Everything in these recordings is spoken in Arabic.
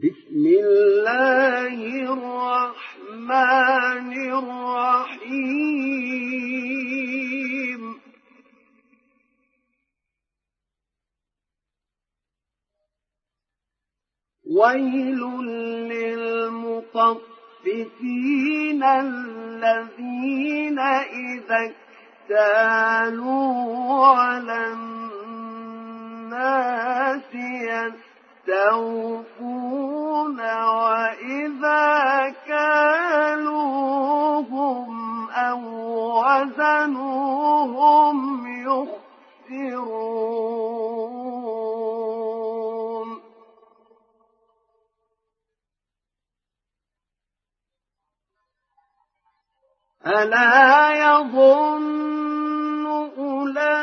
بسم الله الرحمن الرحيم. ويل للمطففين الذين إذا اكتالوا على الناس يستوفون وإذا كالوهم أو وزنوهم يخسرون. ألا يظن أولئك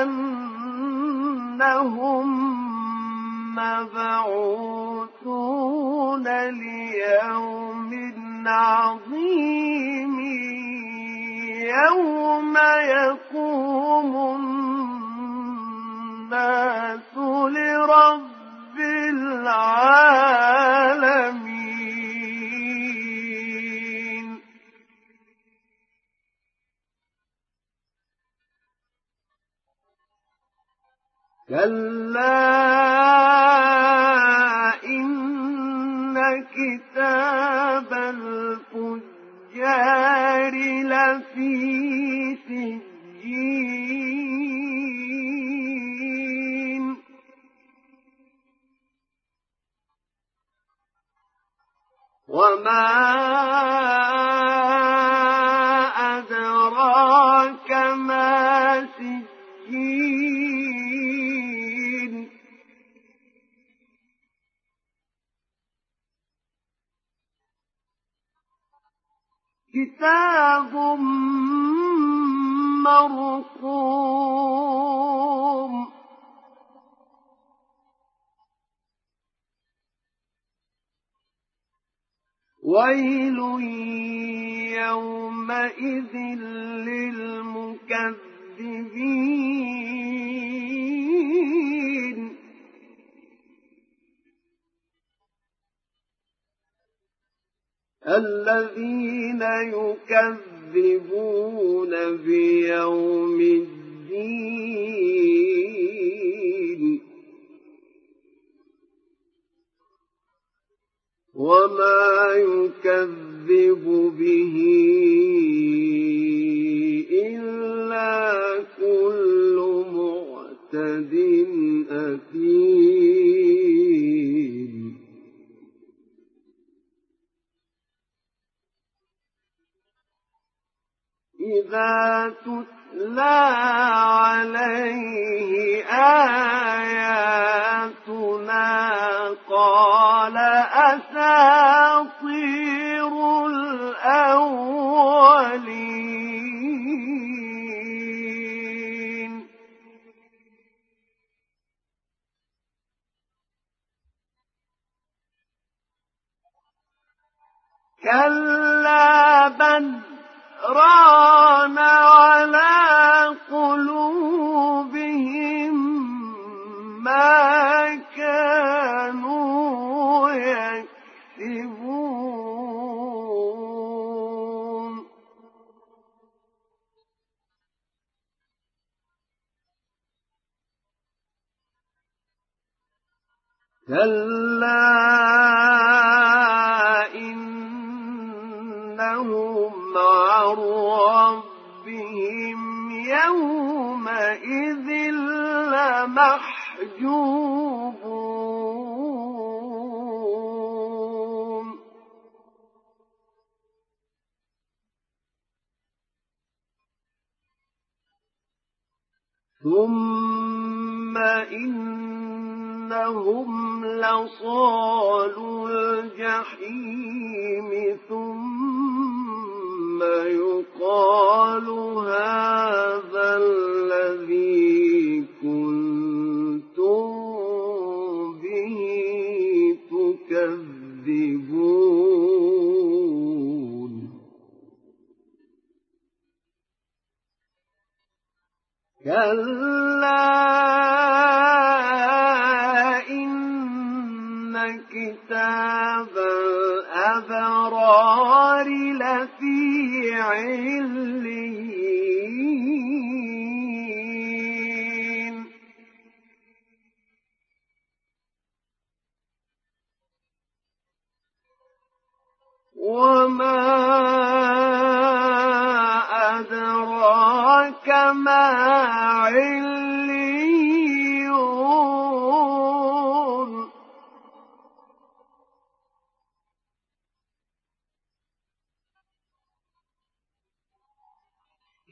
أنهم وما أدراك ما سجين كتاب مرقوم ويل يومئذ للمكذبين الذين يكذبون بيوم الدين وما يكذب به إلا كل معتد أثيم إذا تتلى عليه آياتنا قال أساطير الأولين. كلا كلا إنهم عن ربهم يومئذ لمحجوبون ثم إنهم لصالوا الجحيم ثم يقال هذا الذي كنتم به تكذبون. كلا كتاب الأبرار لفي عليين. وما أدراك ما علم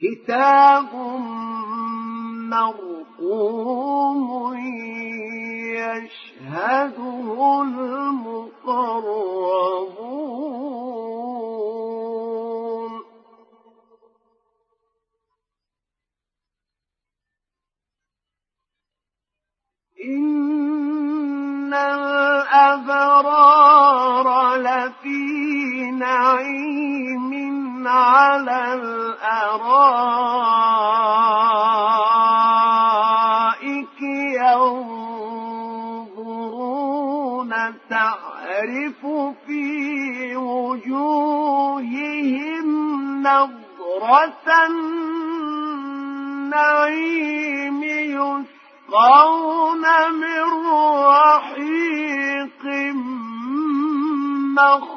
كتاب مرقوم يشهده المقربون. إن الأبرار الأرائك ينظرون تعرف في وجوههم نظرة النعيم يسقون من رحيق مختوم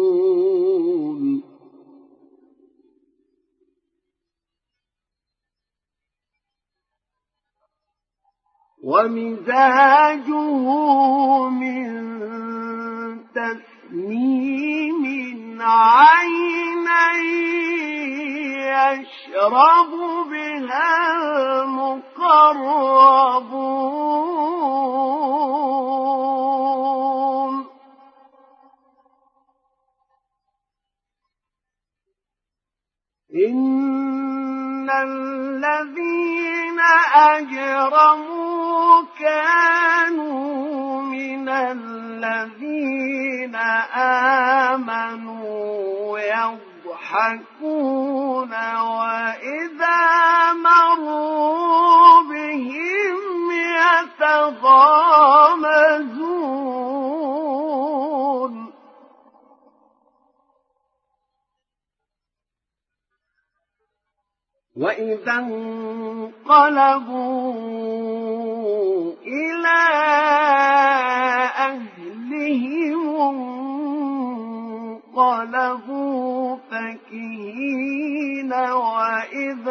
ومزاجه من تسنيم عينا يشرب بها المقربون. إن الذين أجرموا كانوا من الذين آمنوا يضحكون وإذا مروا بهم يتغامزون. وإذا انقلبوا إلى أهلهم انقلبوا فكهين وإذا